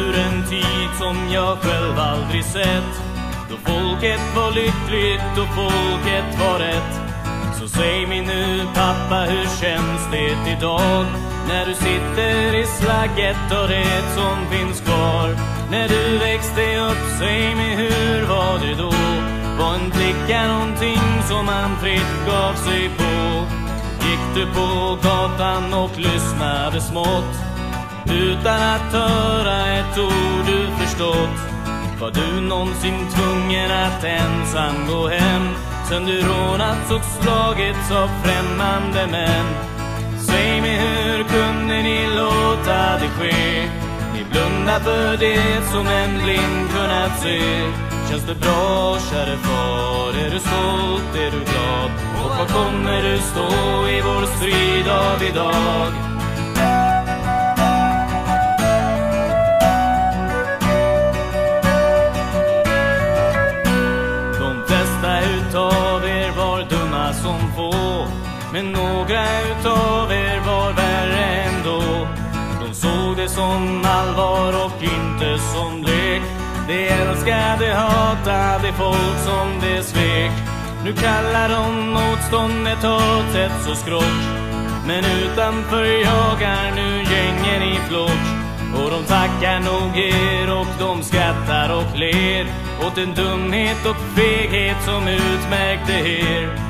Ur en tid som jag själv aldrig sett Då folket var lyckligt och folket var rätt Så säg mig nu pappa, hur känns det idag? När du sitter i slagget och det som finns kvar När du växte upp, säg mig hur var det då? Var en flicka någonting som man fritt gav sig på? Gick du på gatan och lyssnade smått utan att höra ett ord du förstått Var du någonsin tvungen att ensam gå hem Sen du rånats och slagits av främmande män Säg mig hur kunde ni låta det ske? Ni blundar för det som en blind kunnat se Känns det bra käre far? Är du stolt? Är du glad? Och var kommer du stå i vår strid av idag? Som få Men några utav er var värre ändå. De såg det som allvar och inte som lek. De älskade, hatade folk som de svek. Nu kallar de motståndet hat, hets och skrock. Men utanför jagar nu gängen i flock. Och de tackar nog er och de skrattar och ler. Åt den dumhet och feghet som utmärkte er.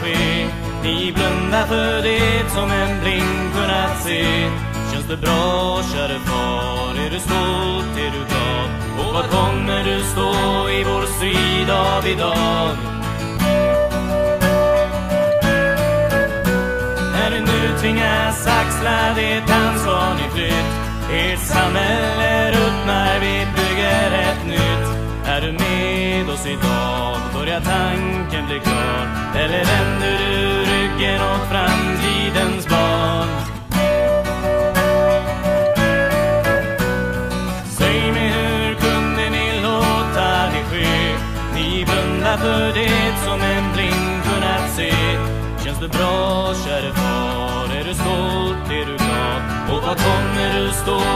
Ske? Ni blundar för det som en blind kunnat se Känns det bra käre far? Är du stolt? Är du glad? Och var kommer du stå i vår strid av idag? När du nu tvingas axla det ansvar ni flytt Ert samhälle ruttnar, vi bygger ett nytt är du med oss idag? Börjar tanken bli klar? Eller vänder du ryggen åt framtidens barn? Säg mig hur kunde ni låta det ske? Ni blundar för det som en blind kunnat se Känns det bra käre far? Är du stolt? Är du glad? Och var kommer du stå